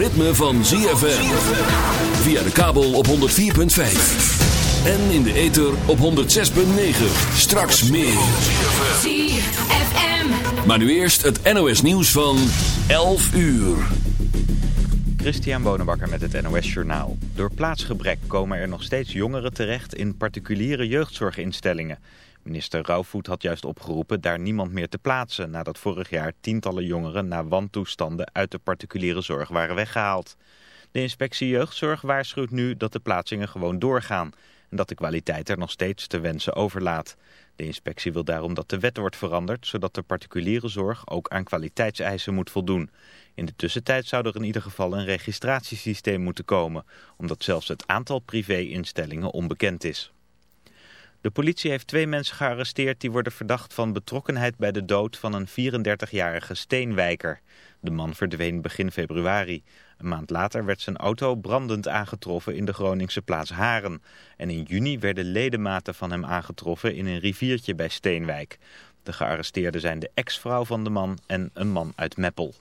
ritme van ZFM. Via de kabel op 104.5. En in de ether op 106.9. Straks meer. ZFM. Maar nu eerst het NOS nieuws van 11 uur. Christian Bonenbakker met het NOS Journaal. Door plaatsgebrek komen er nog steeds jongeren terecht in particuliere jeugdzorginstellingen. Minister Rauwvoet had juist opgeroepen daar niemand meer te plaatsen... nadat vorig jaar tientallen jongeren na wantoestanden uit de particuliere zorg waren weggehaald. De inspectie jeugdzorg waarschuwt nu dat de plaatsingen gewoon doorgaan... en dat de kwaliteit er nog steeds te wensen overlaat. De inspectie wil daarom dat de wet wordt veranderd... zodat de particuliere zorg ook aan kwaliteitseisen moet voldoen. In de tussentijd zou er in ieder geval een registratiesysteem moeten komen... omdat zelfs het aantal privé-instellingen onbekend is. De politie heeft twee mensen gearresteerd die worden verdacht van betrokkenheid bij de dood van een 34-jarige steenwijker. De man verdween begin februari. Een maand later werd zijn auto brandend aangetroffen in de Groningse plaats Haren. En in juni werden ledematen van hem aangetroffen in een riviertje bij Steenwijk. De gearresteerden zijn de ex-vrouw van de man en een man uit Meppel.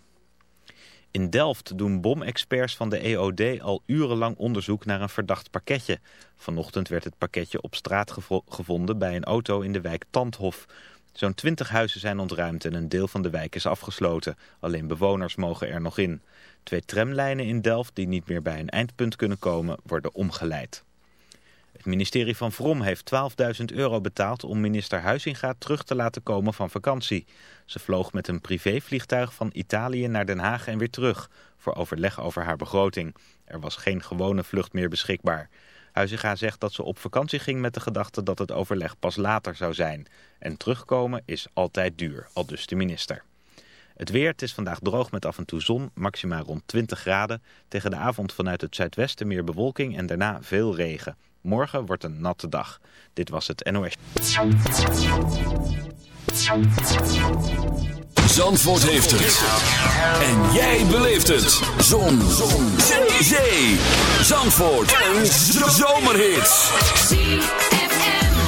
In Delft doen bomexperts van de EOD al urenlang onderzoek naar een verdacht pakketje. Vanochtend werd het pakketje op straat gevonden bij een auto in de wijk Tandhof. Zo'n twintig huizen zijn ontruimd en een deel van de wijk is afgesloten. Alleen bewoners mogen er nog in. Twee tramlijnen in Delft die niet meer bij een eindpunt kunnen komen worden omgeleid. Het ministerie van Vrom heeft 12.000 euro betaald om minister Huizinga terug te laten komen van vakantie. Ze vloog met een privévliegtuig van Italië naar Den Haag en weer terug, voor overleg over haar begroting. Er was geen gewone vlucht meer beschikbaar. Huizinga zegt dat ze op vakantie ging met de gedachte dat het overleg pas later zou zijn. En terugkomen is altijd duur, al dus de minister. Het weer, het is vandaag droog met af en toe zon, maximaal rond 20 graden. Tegen de avond vanuit het zuidwesten meer bewolking en daarna veel regen. Morgen wordt een natte dag. Dit was het NOS. Zandvoort heeft het. En jij beleeft het. Zon. Zon. Zee. Zandvoort. Een zomerhit.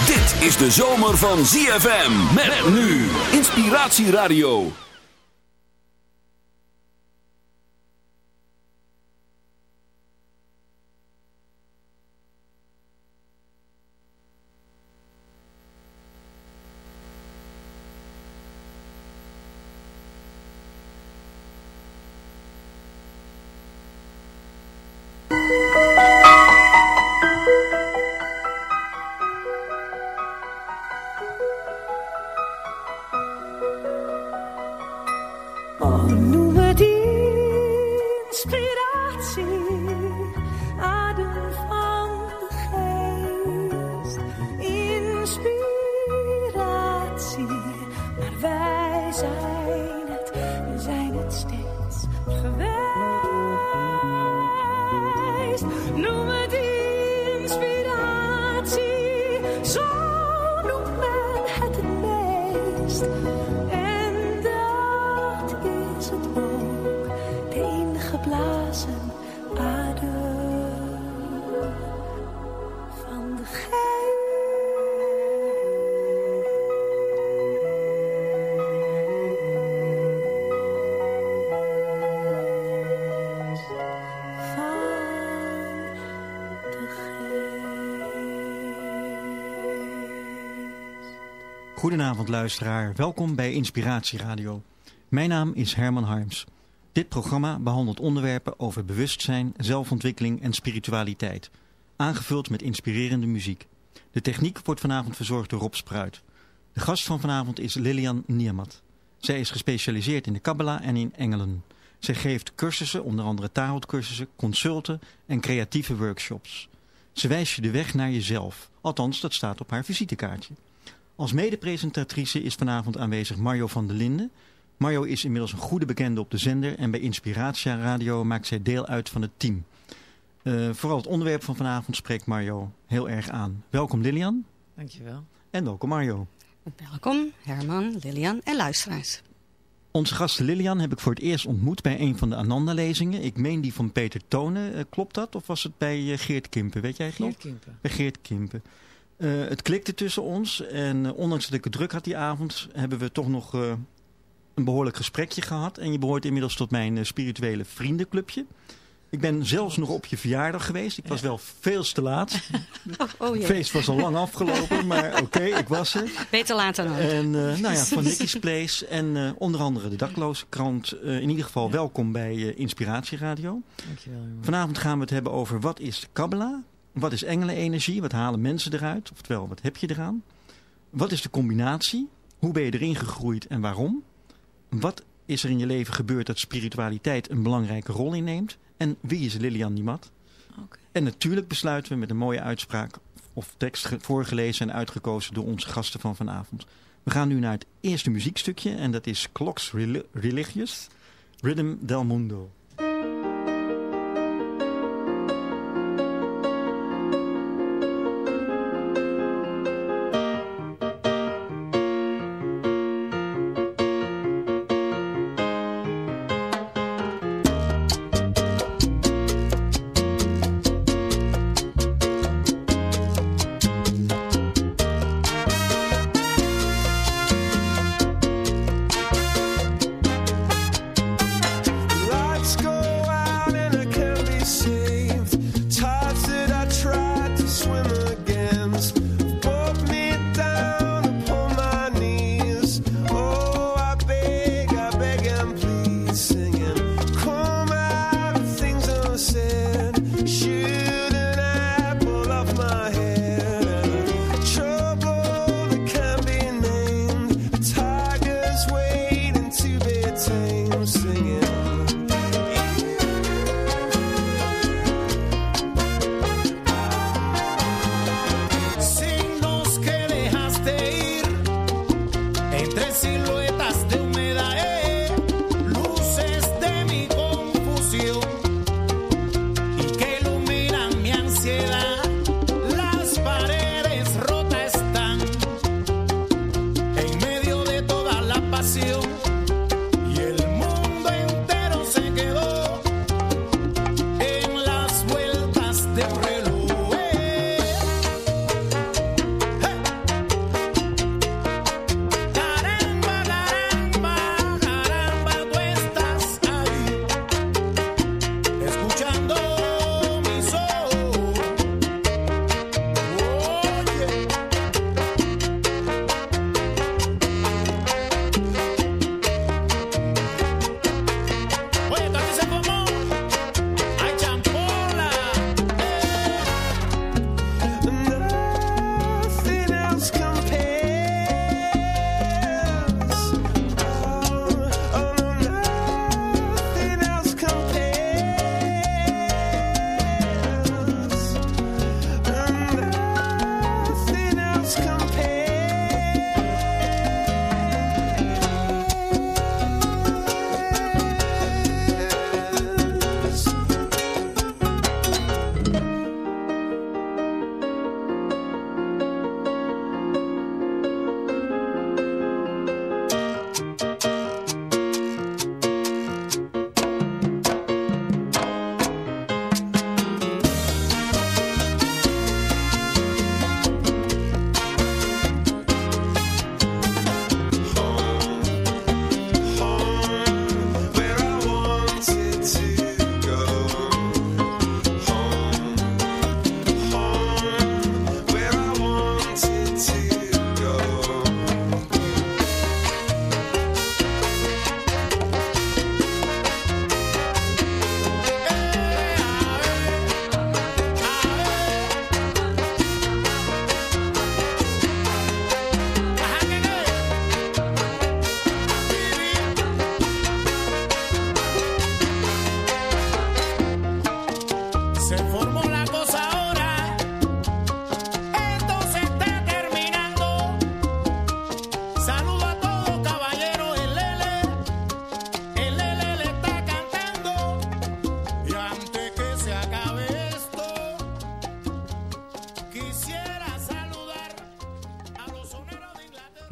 Dit is de zomer van ZFM. Met nu. Inspiratieradio. Goedenavond luisteraar, welkom bij Inspiratie Radio. Mijn naam is Herman Harms. Dit programma behandelt onderwerpen over bewustzijn, zelfontwikkeling en spiritualiteit. Aangevuld met inspirerende muziek. De techniek wordt vanavond verzorgd door Rob Spruit. De gast van vanavond is Lilian Niemat. Zij is gespecialiseerd in de Kabbalah en in engelen. Zij geeft cursussen, onder andere tarotcursussen, consulten en creatieve workshops. Ze wijst je de weg naar jezelf. Althans, dat staat op haar visitekaartje. Als medepresentatrice is vanavond aanwezig Mario van der Linden. Mario is inmiddels een goede bekende op de zender en bij Inspiratia Radio maakt zij deel uit van het team. Eh, vooral het onderwerp van vanavond spreekt Mario heel erg aan. Welkom Lilian Dankjewel. en welkom Mario. Welkom Herman, Lilian en luisteraars. Onze gasten Lilian heb ik voor het eerst ontmoet bij een van de Ananda-lezingen. Ik meen die van Peter Tonen. Eh, klopt dat? Of was het bij eh, Geert Kimpen? Weet jij het nog? Geert Kimpen. Bij Geert Kimpen. Eh, het klikte tussen ons en eh, ondanks dat ik het druk had die avond, hebben we toch nog eh, een behoorlijk gesprekje gehad. En je behoort inmiddels tot mijn spirituele vriendenclubje. Ik ben zelfs nog op je verjaardag geweest. Ik was wel veel te laat. Oh, Het feest was al lang afgelopen, maar oké, ik was er. Beter later dan. En uh, nou ja, van Nicky's Place en onder andere de Dakloze Krant. In ieder geval welkom bij Inspiratieradio. Dankjewel. Jongen. Vanavond gaan we het hebben over wat is de Kabbalah? Wat is engelenenergie? Wat halen mensen eruit? Oftewel, wat heb je eraan? Wat is de combinatie? Hoe ben je erin gegroeid en waarom? Wat is er in je leven gebeurd dat spiritualiteit een belangrijke rol inneemt? En wie is Lilian Niemat? Okay. En natuurlijk besluiten we met een mooie uitspraak of tekst voorgelezen en uitgekozen door onze gasten van vanavond. We gaan nu naar het eerste muziekstukje en dat is Clocks Religious, Rhythm del Mundo.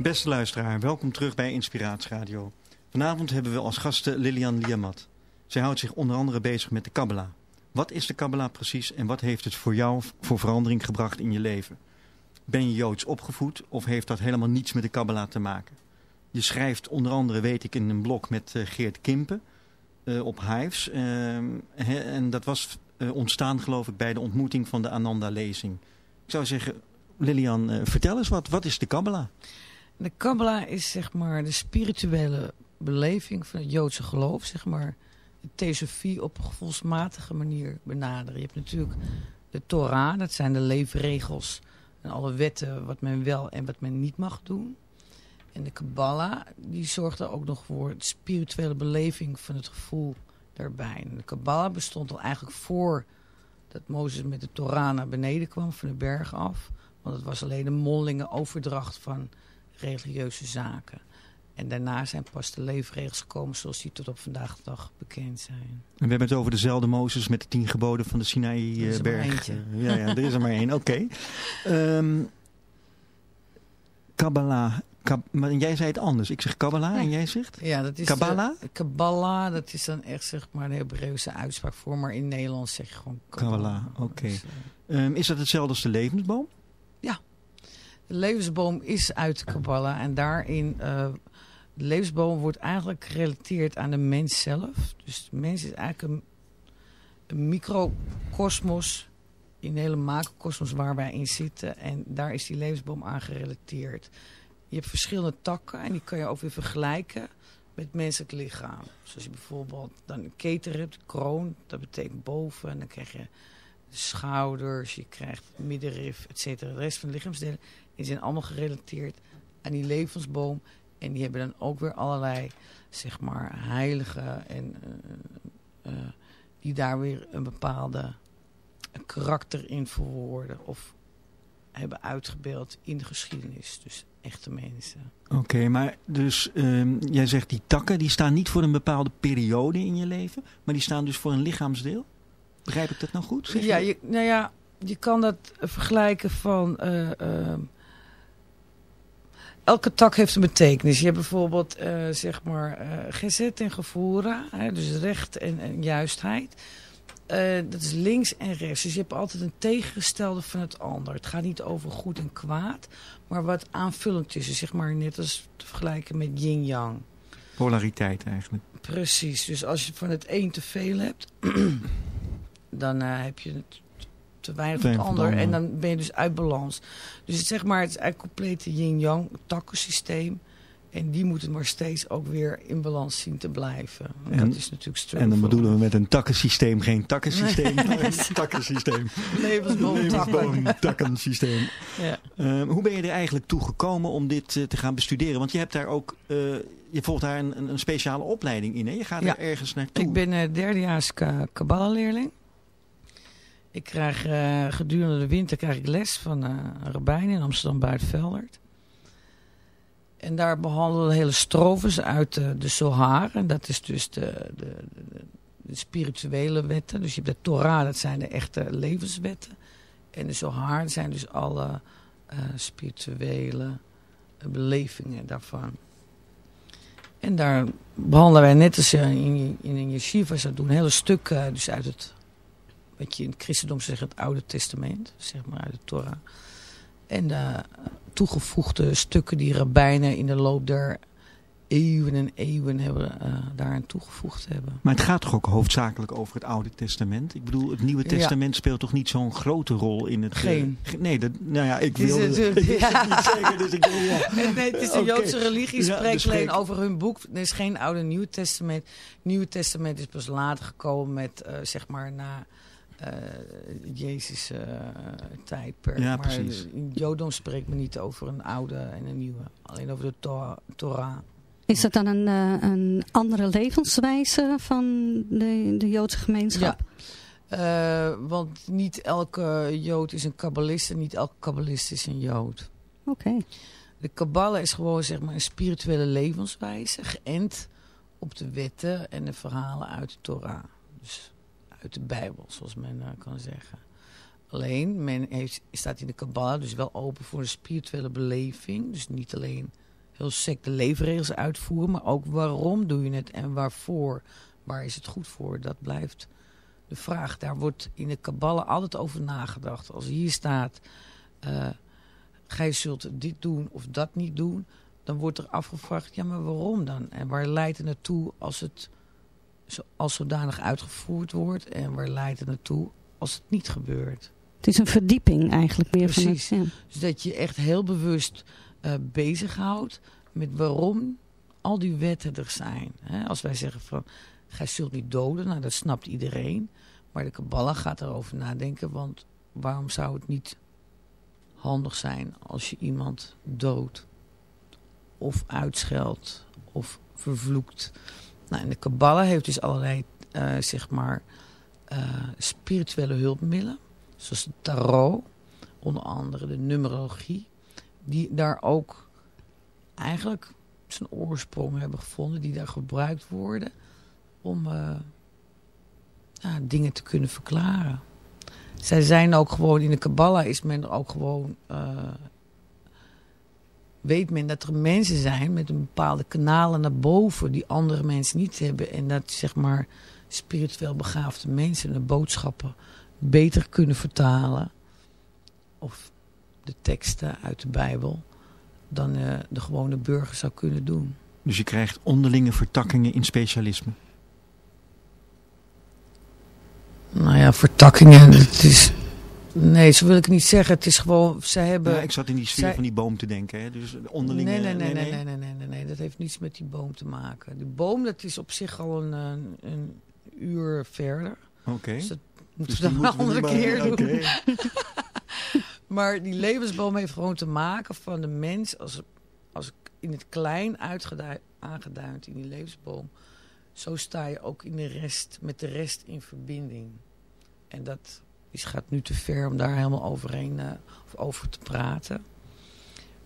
Beste luisteraar, welkom terug bij Inspiratieradio. Vanavond hebben we als gasten Lilian Liamat. Zij houdt zich onder andere bezig met de Kabbalah. Wat is de Kabbalah precies en wat heeft het voor jou voor verandering gebracht in je leven? Ben je Joods opgevoed of heeft dat helemaal niets met de Kabbalah te maken? Je schrijft onder andere, weet ik, in een blog met uh, Geert Kimpen uh, op Hives. He, en dat was ontstaan, geloof ik, bij de ontmoeting van de Ananda-lezing. Ik zou zeggen, Lilian, vertel eens wat. Wat is de Kabbalah? De Kabbalah is zeg maar de spirituele beleving van het Joodse geloof, zeg maar de theosofie op een gevoelsmatige manier benaderen. Je hebt natuurlijk de Torah, dat zijn de leefregels en alle wetten wat men wel en wat men niet mag doen. En de Kabbalah, die zorgt er ook nog voor de spirituele beleving van het gevoel daarbij. En de Kabbalah bestond al eigenlijk voor dat Mozes met de Torah naar beneden kwam van de berg af. Want het was alleen een mondelinge overdracht van religieuze zaken. En daarna zijn pas de leefregels gekomen zoals die tot op vandaag de dag bekend zijn. En we hebben het over dezelfde Mozes met de tien geboden van de Sinai-berg. Ja, ja, er is er maar één. Oké. Okay. Um, ehm, Kabbalah. Kab maar jij zei het anders. Ik zeg Kabbalah ja. en jij zegt? Ja, dat is Kabbalah? De, Kabbalah, dat is dan echt zeg maar een Hebreeuwse uitspraak voor. Maar in Nederlands zeg je gewoon Kabbalah. Kabbalah oké. Okay. Dus, uh, um, is dat hetzelfde als de levensboom? Ja. De levensboom is uit Kabbalah. En daarin... Uh, de levensboom wordt eigenlijk gerelateerd aan de mens zelf. Dus de mens is eigenlijk een, een microcosmos in de hele macrocosmos waar wij in zitten. En daar is die levensboom aan gerelateerd. Je hebt verschillende takken en die kan je ook weer vergelijken met menselijk lichaam. Zoals je bijvoorbeeld dan een keten hebt, kroon, dat betekent boven. En dan krijg je de schouders, je krijgt middenrif, et cetera. De rest van de lichaamsdelen die zijn allemaal gerelateerd aan die levensboom. En die hebben dan ook weer allerlei, zeg maar, heiligen en uh, uh, die daar weer een bepaalde karakter in verwoorden of hebben uitgebeeld in de geschiedenis. Dus echte mensen. Oké, maar dus um, jij zegt die takken die staan niet voor een bepaalde periode in je leven, maar die staan dus voor een lichaamsdeel? Begrijp ik dat nou goed? ja, je, nou ja, je kan dat vergelijken van... Uh, elke tak heeft een betekenis. Je hebt bijvoorbeeld, uh, zeg maar, uh, gezet en gevoera. Hè, dus recht en, en juistheid. Dat is links en rechts. Dus je hebt altijd een tegengestelde van het ander. Het gaat niet over goed en kwaad, maar wat aanvullend is. Dus zeg maar net als te vergelijken met yin-yang. Polariteit eigenlijk. Precies. Dus als je van het een te veel hebt, dan heb je het te weinig van het ander. En dan ben je dus uit balans. Dus het, zeg maar, het is eigenlijk complete yin-yang takkensysteem. En die moeten maar steeds ook weer in balans zien te blijven. En, dat is natuurlijk En dan bedoelen we met een takkensysteem geen takkensysteem, maar een takkensysteem. Levensboom, takkensysteem. Ja. Uh, hoe ben je er eigenlijk toe gekomen om dit uh, te gaan bestuderen? Want je hebt daar ook, uh, je volgt daar een, een, speciale opleiding in. Hè? Je gaat ja. er ergens naartoe. Ik ben derdejaars Kabbalah-leerling. Ik krijg uh, gedurende de winter krijg ik les van uh, een rabbijn in Amsterdam Buitenveldert. En daar behandelen we hele strofes uit de, de Zohar. En dat is dus de, de, de, spirituele wetten. Dus je hebt de Torah, dat zijn de echte levenswetten. En de Zohar zijn dus alle spirituele belevingen daarvan. En daar behandelen wij net als in, in een yeshiva zou doen, hele stukken dus uit het wat je in het christendom zegt het Oude Testament, zeg maar uit de Torah. En de toegevoegde stukken die rabbijnen in de loop der eeuwen en eeuwen hebben, uh, daaraan toegevoegd hebben. Maar het gaat toch ook hoofdzakelijk over het Oude Testament? Ik bedoel, het Nieuwe Testament speelt toch niet zo'n grote rol in het... Eh, Geen. Uh, nee, dat, nou ja, ik wil het, het, ja. niet zeggen, dus ik ja. Nee, het is de Joodse religie, spreekt ja, alleen over hun boek. Er is geen Oude Nieuw Testament. Nieuwe Testament is pas later gekomen met, uh, zeg maar, na Jezus uh, tijdperk. Ja, maar precies. in Jodom spreekt men niet over een oude en een nieuwe. Alleen over de to Torah. Is dat dan een, uh, een andere levenswijze van de, de Joodse gemeenschap? Ja. want niet elke Jood is een kabbalist en niet elke kabbalist is een Jood. Oké. Okay. De kabbala is gewoon zeg maar een spirituele levenswijze, geënt op de wetten en de verhalen uit de Torah. Dus uit de Bijbel, zoals men uh, kan zeggen. Alleen, men heeft, staat in de Kabbalah dus wel open voor een spirituele beleving. Dus niet alleen heel sec de leefregels uitvoeren, maar ook waarom doe je het en waarvoor. Waar is het goed voor? Dat blijft de vraag. Daar wordt in de Kabbalah altijd over nagedacht. Als hier staat, uh, gij zult dit doen of dat niet doen, dan wordt er afgevraagd, ja, maar waarom dan? En waar leidt het naartoe als het als zodanig uitgevoerd wordt? En waar leidt het naartoe als het niet gebeurt? Het is een verdieping eigenlijk meer Precies. van het, ja. Dus dat je echt heel bewust eh bezighoudt met waarom al die wetten er zijn. Als wij zeggen van, gij zult niet doden, nou dat snapt iedereen. Maar de Kabbalah gaat erover nadenken, want waarom zou het niet handig zijn als je iemand doodt? Of uitscheldt, of vervloekt. Nou, de Kabbalah heeft dus allerlei, eh, zeg maar, eh, spirituele hulpmiddelen. Zoals de tarot, onder andere de numerologie. Die daar ook eigenlijk zijn oorsprong hebben gevonden. Die daar gebruikt worden om eh, dingen te kunnen verklaren. Zij zijn ook gewoon, in de Kabbalah is men er ook gewoon... weet men dat er mensen zijn met een bepaalde kanalen naar boven... die andere mensen niet hebben. En dat zeg maar spiritueel begaafde mensen de boodschappen beter kunnen vertalen. Of de teksten uit de Bijbel dan eh, de gewone burger zou kunnen doen. Dus je krijgt onderlinge vertakkingen in specialisme. Nou ja, vertakkingen, het is... Nee, zo wil ik niet zeggen. Het is gewoon, Ze hebben... Ja, ik zat in die sfeer van die boom te denken. Hè? Dus onderling... Nee nee nee, nee nee nee, nee, nee, Dat heeft niets met die boom te maken. Die boom, dat is op zich al een, een, uur verder. Oké. Dus dat dus moeten we dan een andere keer doen. Maar die levensboom heeft gewoon te maken van de mens... als, als in het klein aangeduid in die levensboom... zo sta je ook in de rest, met de rest in verbinding. En dat is, gaat nu te ver om daar helemaal overheen eh, of over te praten.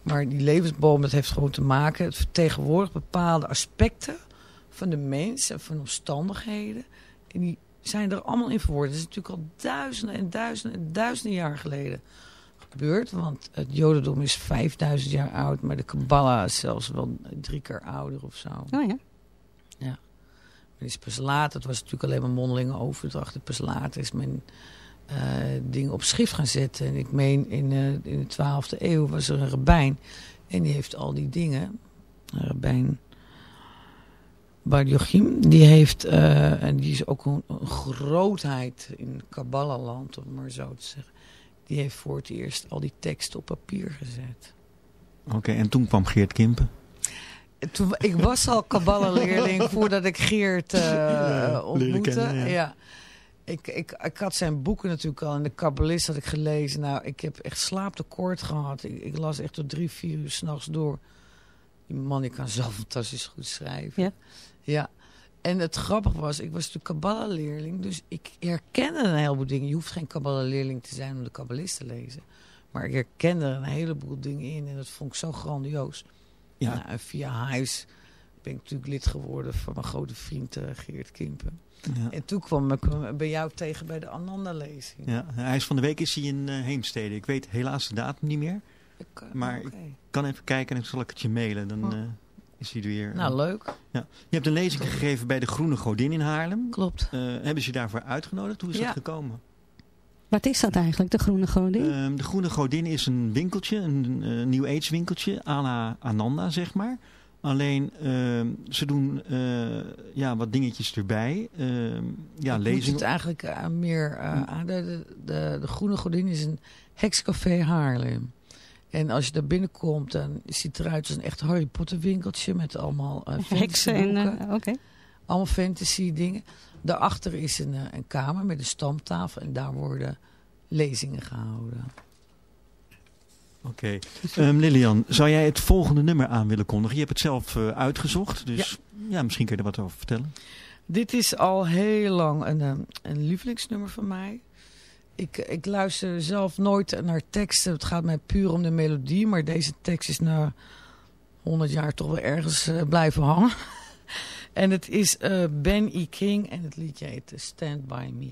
Maar die levensboom, dat heeft gewoon te maken, het vertegenwoordigt bepaalde aspecten van de mens en van omstandigheden. En die zijn er allemaal in verwoord. Dat is natuurlijk al duizenden en duizenden en duizenden jaar geleden gebeurd. Want het jodendom is 5000 jaar oud, maar de Kabbalah is zelfs wel drie keer ouder of zo. Oh ja. Het is pas later, het was natuurlijk alleen maar mondelinge overdracht. Pas later is men eh, dingen op schrift gaan zetten. En ik meen in, eh, in de 12e eeuw was er een rabbijn. En die heeft al die dingen. Rabbijn Bar Jochim. Die heeft, eh, en die is ook een, een grootheid in Kabbalahland, om maar zo te zeggen. Die heeft voor het eerst al die teksten op papier gezet. Oké, en toen kwam Geert Kimpen. Toen, ik was al Kabbalah-leerling voordat ik Geert ontmoette. kennen, ja. ja. Ik, ik, ik had zijn boeken natuurlijk al. En de Kabbalist had ik gelezen. Nou, ik heb echt slaaptekort gehad. Ik, ik las echt tot drie, vier uur s'nachts door. Die man die kan zo fantastisch goed schrijven. Ja? Ja. En het grappige was, ik was natuurlijk Kabbalah-leerling. Dus ik herkende een heleboel dingen. Je hoeft geen Kabbalah-leerling te zijn om de Kabbalist te lezen. Maar ik herkende er een heleboel dingen in. En dat vond ik zo grandioos. Ja. Nou, en via huis ben ik natuurlijk lid geworden van mijn grote vriend eh, Geert Kimpen. Ja. En toen kwam ik hem bij jou tegen bij de Ananda-lezing. Ja, hij is van de week is hij in eh, Heemstede. Ik weet helaas de datum niet meer. Ik, eh, Maar oké. Ik kan even kijken en dan zal ik het je mailen. Dan Oh. eh, is hij er weer. Nou, leuk. Je hebt een lezing gegeven bij de Groene Godin in Haarlem. Klopt. Eh, hebben ze je daarvoor uitgenodigd? Hoe is Ja. dat gekomen? Wat is dat eigenlijk, de groene godin? Ehm, de Groene Godin is een winkeltje, een eh, New Age winkeltje, à la Ananda zeg maar. Alleen ehm, ze doen eh, ja, wat dingetjes erbij. Ehm, ja, lezingen. het eigenlijk eh, meer eh, aan. De, de, de, de Groene Godin is een hekscafé Haarlem. En als je daar binnenkomt, dan ziet het eruit als een echt Harry Potter winkeltje met allemaal eh Heksen en... Allemaal fantasy dingen. Daarachter is een, een kamer met een stamtafel en daar worden lezingen gehouden. Oké. Ehm, Lilian, zou jij het volgende nummer aan willen kondigen? Je hebt het zelf eh, uitgezocht, dus ja. misschien kun je er wat over vertellen. Dit is al heel lang een, eh, een lievelingsnummer van mij. Ik, ik luister zelf nooit naar teksten. Het gaat mij puur om de melodie. Maar deze tekst is na 100 jaar toch wel ergens eh, blijven hangen. en het is eh, Ben E. King en het liedje heet Stand By Me.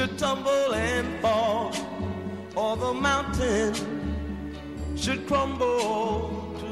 Should tumble and fall, or the mountain should crumble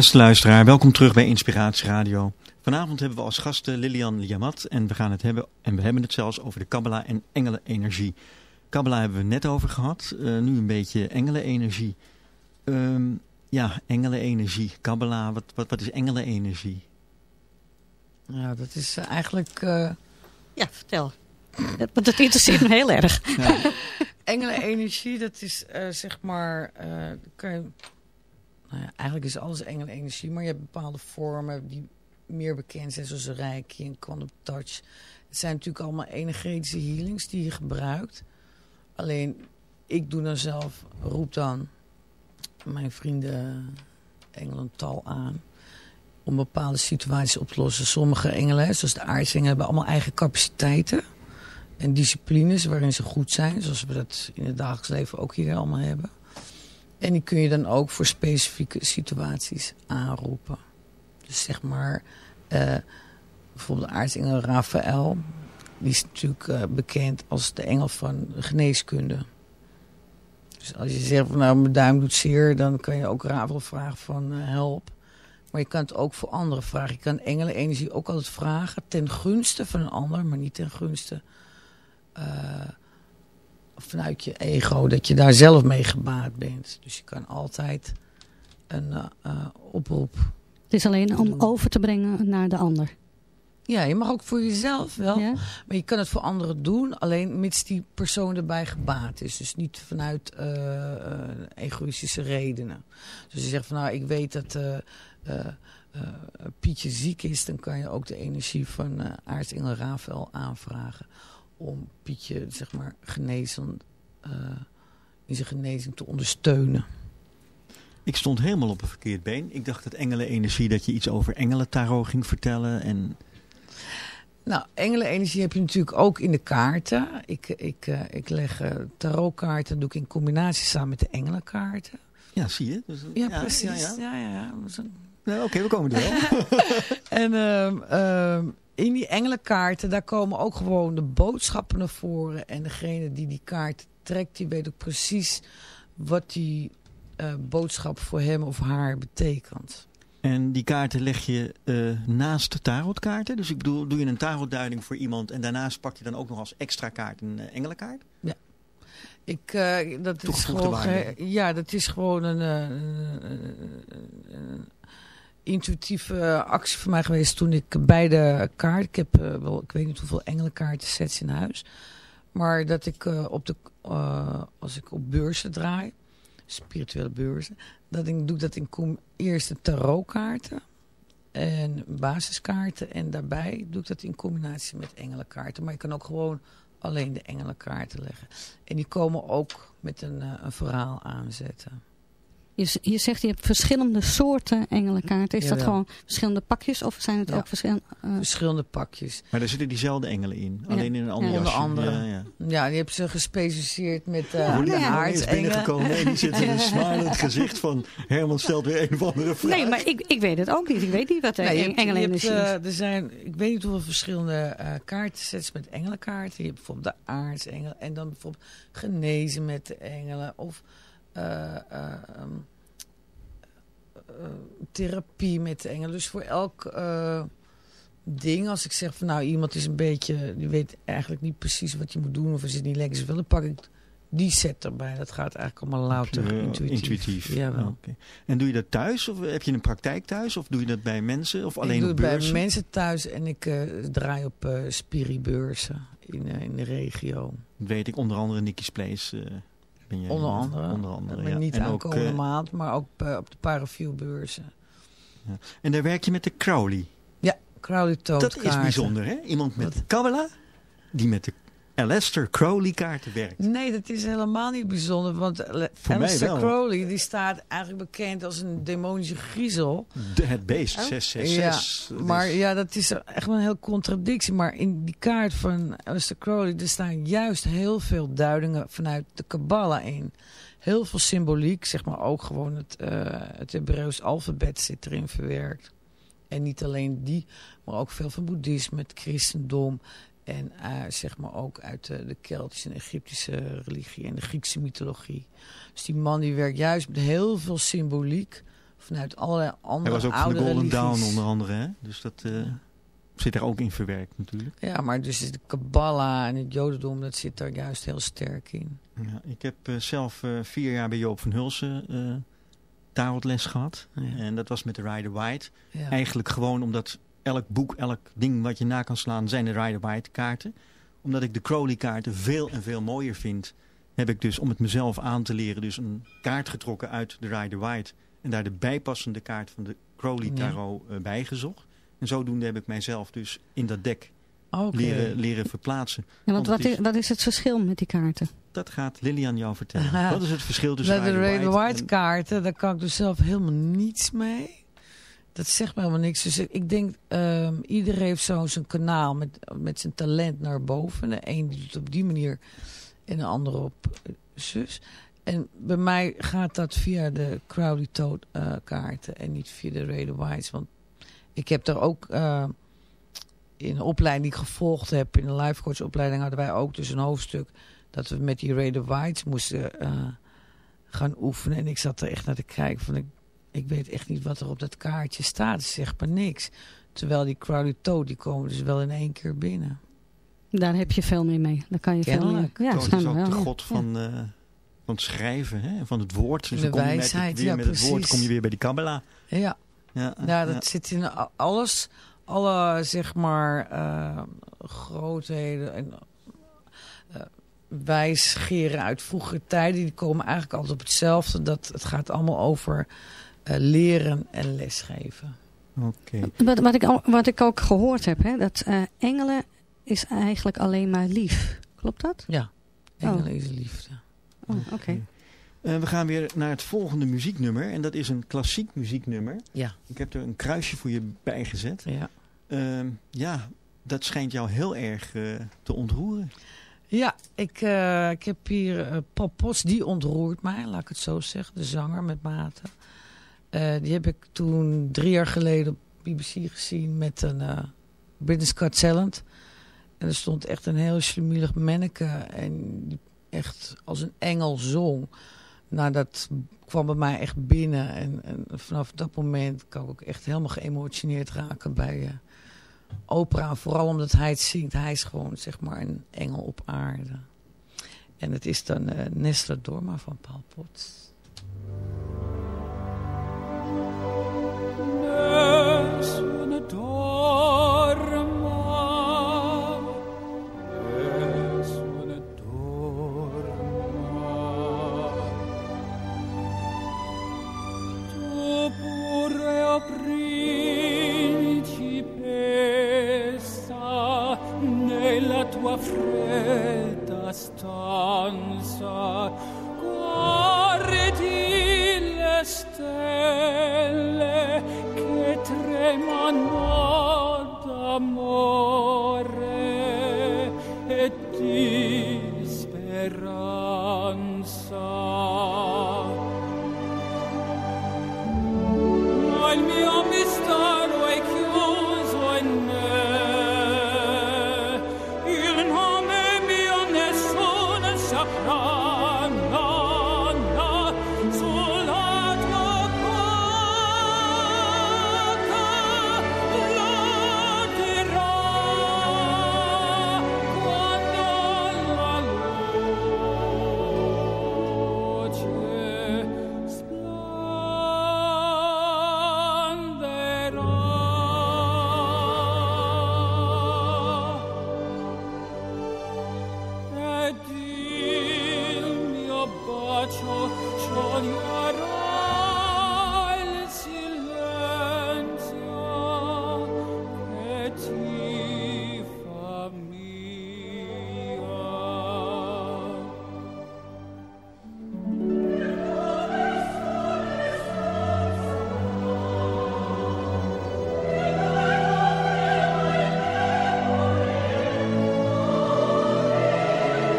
Beste luisteraar, welkom terug bij Inspiratie Radio. Vanavond hebben we als gasten Lilian Liamat en we gaan het hebben, en we hebben het zelfs over de Kabbalah en engelenenergie. Kabbalah hebben we net over gehad, eh, nu een beetje engelenenergie. Ehm ja, engelenenergie, Kabbalah, wat, wat, wat is engelenenergie? Ja, dat is eigenlijk... eh Ja, vertel. Want dat interesseert me heel erg. Engelenenergie, dat is eh, zeg maar... eh, kan je, nou ja, eigenlijk is alles engelenenergie, maar je hebt bepaalde vormen die meer bekend zijn, zoals Reiki en Quantum Touch. Het zijn natuurlijk allemaal energetische healings die je gebruikt. Alleen, ik doe dan zelf, roep dan mijn vrienden engelental aan om bepaalde situaties op te lossen. Sommige engelen, zoals de aartsengelen, hebben allemaal eigen capaciteiten en disciplines waarin ze goed zijn. Zoals we dat in het dagelijks leven ook hier allemaal hebben. En die kun je dan ook voor specifieke situaties aanroepen. Dus zeg maar, eh, bijvoorbeeld de aartsengel Raphaël. Die is natuurlijk eh, bekend als de engel van geneeskunde. Dus als je zegt van nou mijn duim doet zeer, dan kan je ook Raphaël vragen van eh, help. Maar je kan het ook voor anderen vragen. Je kan engelenenergie ook altijd vragen ten gunste van een ander, maar niet ten gunste eh, vanuit je ego, dat je daar zelf mee gebaat bent. Dus je kan altijd een eh, eh, oproep. Het is alleen om over te brengen naar de ander. Ja, je mag ook voor jezelf wel, Ja? maar je kan het voor anderen doen, alleen mits die persoon erbij gebaat is. Dus niet vanuit eh, egoïstische redenen. Dus je zegt van nou, ik weet dat Pietje ziek is, dan kan je ook de energie van eh aartsengel Rafael aanvragen. Om Pietje, zeg maar, genezen, eh, in zijn genezing te ondersteunen. Ik stond helemaal op een verkeerd been. Ik dacht dat engelenenergie, dat je iets over engelentarot ging vertellen. En Nou, engelenenergie heb je natuurlijk ook in de kaarten. Ik, ik, eh, ik leg eh, tarotkaarten, doe ik in combinatie samen met de engelenkaarten. ja, zie je. Dus, Ja, precies. Ja, ja. Ja, ja, Oké, we komen er wel. En ehm, ehm, in die engelenkaarten, daar komen ook gewoon de boodschappen naar voren. En degene die die kaart trekt, die weet ook precies wat die eh, boodschap voor hem of haar betekent. En die kaarten leg je uh, naast tarotkaarten. Dus ik bedoel, doe je een tarotduiding voor iemand en daarnaast pak je dan ook nog als extra kaart een uh, engelenkaart? Ja. Ik, uh, dat is gewoon, ja, dat is gewoon een, een, een intuïtieve actie voor mij geweest toen ik bij de kaart, ik heb wel, ik weet niet hoeveel engelenkaarten sets in huis, maar dat ik op de, als ik op beurzen draai, spirituele beurzen, dat ik doe dat in eerst de tarotkaarten en basiskaarten. En daarbij doe ik dat in combinatie met engelenkaarten. Maar je kan ook gewoon alleen de engelenkaarten leggen. En die komen ook met een, een verhaal aanzetten. Je, je zegt je hebt verschillende soorten engelenkaarten. Is dat gewoon verschillende pakjes of zijn het ook verschillende... Uh... Verschillende pakjes. Maar daar zitten diezelfde engelen in. Alleen in een ander jasje. andere. Ja, ja. ja, die hebben ze gespecialiseerd met uh, de aardsengelen. Nee, die zitten in een smilend gezicht van... Herman stelt weer een of andere vraag. Nee, maar ik, ik weet het ook niet. Ik weet niet wat er nee, engelen in is. Uh, er zijn, ik weet niet hoeveel verschillende uh, kaartensets met engelenkaarten. Je hebt bijvoorbeeld de aardsengel. En dan bijvoorbeeld genezen met de engelen. Of... Uh, um, uh, therapie met de engelen. Dus voor elk uh, ding, als ik zeg van nou iemand is een beetje, die weet eigenlijk niet precies wat je moet doen of is het niet lekker ze willen, pak ik die set erbij. Dat gaat eigenlijk allemaal louter uh, intuïtief. intuïtief. Ja, wel. Okay. En doe je dat thuis? Of heb je een praktijk thuis? Of doe je dat bij mensen? Of alleen ik doe op het beurzen? bij mensen thuis en ik uh, draai op uh, spiribeurzen in, in de regio. Dat weet ik, onder andere Nicky's Place... Ben onder andere. Onder andere, maar ja. niet en aankomende ook, uh, maand, maar ook uh, op de paraviewbeurzen. Ja. En daar werk je met de Crowley. Ja, Crowley toad Dat is bijzonder, hè? Iemand met Wat? Kabbalah die met de Aleister Crowley kaarten werkt. Nee, dat is helemaal niet bijzonder. Want wel. Crowley die staat eigenlijk bekend als een demonische griezel. De, het beest, Oh. 666. Ja, maar ja, dat is echt wel een heel contradictie. Maar in die kaart van Aleister Crowley... er staan juist heel veel duidingen vanuit de Kabbalah in. Heel veel symboliek, zeg maar ook gewoon het, uh, het Hebreeuws alfabet zit erin verwerkt. En niet alleen die, maar ook veel van boeddhisme, het christendom... En uh, zeg maar ook uit de, de Keltische en Egyptische religie en de Griekse mythologie. Dus die man die werkt juist met heel veel symboliek vanuit allerlei andere Hij was ook van de Golden. Dawn onder andere, hè? Dus dat uh, zit er ook in verwerkt natuurlijk. Ja, maar dus de Kabbalah en het Jodendom, dat zit daar juist heel sterk in. Ja, ik heb uh, zelf vier jaar bij Joop van Hulsen tarotles gehad. Ja. En dat was met de Rider White. Eigenlijk gewoon omdat elk boek, elk ding wat je na kan slaan, zijn de Rider-Waite kaarten. Omdat ik de Crowley kaarten veel en veel mooier vind, heb ik dus, om het mezelf aan te leren, dus een kaart getrokken uit de Rider-Waite. En daar de bijpassende kaart van de Crowley tarot uh, bijgezocht. En zodoende heb ik mijzelf dus in dat dek okay. leren, leren verplaatsen. Ja, want, want wat, is, wat is het verschil met die kaarten? Dat gaat Lilian jou vertellen. Wat is het verschil tussen de Rider-Waite en... kaarten, daar kan ik dus zelf helemaal niets mee. Dat zegt me helemaal niks. Dus ik denk, um, iedereen heeft zo zijn kanaal met, met zijn talent naar boven. De een doet het op die manier en de andere op uh, zus. En bij mij gaat dat via de Crowley Toad uh, kaarten en niet via de Raider Whites. Want ik heb daar ook uh, in de opleiding die ik gevolgd heb, in de life coach opleiding hadden wij ook dus een hoofdstuk dat we met die Raider Whites moesten gaan oefenen. En ik zat er echt naar te kijken van ik, ik weet echt niet wat er op dat kaartje staat. Het zegt maar niks. Terwijl die Crowley Toad, die komen dus wel in één keer binnen. Daar heb je veel meer mee. Daar kan je Kennelijk. veel meer. Ja, Toad is ook wel, de god ja. van, uh, van het schrijven, hè? van het woord. Dus de je wijsheid, met, weer ja, met precies. het woord kom je weer bij die Kabbalah. Ja, ja, ja, ja dat zit in alles. Alle, zeg maar, uh, grootheden en uh, wijsgeren uit vroegere tijden, die komen eigenlijk altijd op hetzelfde. Dat het gaat allemaal over uh, leren en lesgeven. Okay. Wat, wat, ik, wat ik ook gehoord heb, hè, dat uh, engelen is eigenlijk alleen maar lief. Klopt dat? Ja, engelen oh. is liefde. Oh, Oké. Okay. Uh, we gaan weer naar het volgende muzieknummer. En dat is een klassiek muzieknummer. Ja. Ik heb er een kruisje voor je bijgezet. Ja. Uh, ja, dat schijnt jou heel erg uh, te ontroeren. Ja, ik, uh, ik heb hier uh, Pop Potts, die ontroert mij, laat ik het zo zeggen. De zanger met Maarten. Uh, die heb ik toen drie jaar geleden op BBC gezien met een uh, British Got. En er stond echt een heel slimielig manneke. En echt als een engel zong. nou, dat kwam bij mij echt binnen. En, en, vanaf dat moment kan ik ook echt helemaal geëmotioneerd raken bij uh, opera. Vooral omdat hij het zingt. Hij is gewoon, zeg maar, een engel op aarde. En het is dan uh, Nestor Dorma van Paul Potts.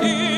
here.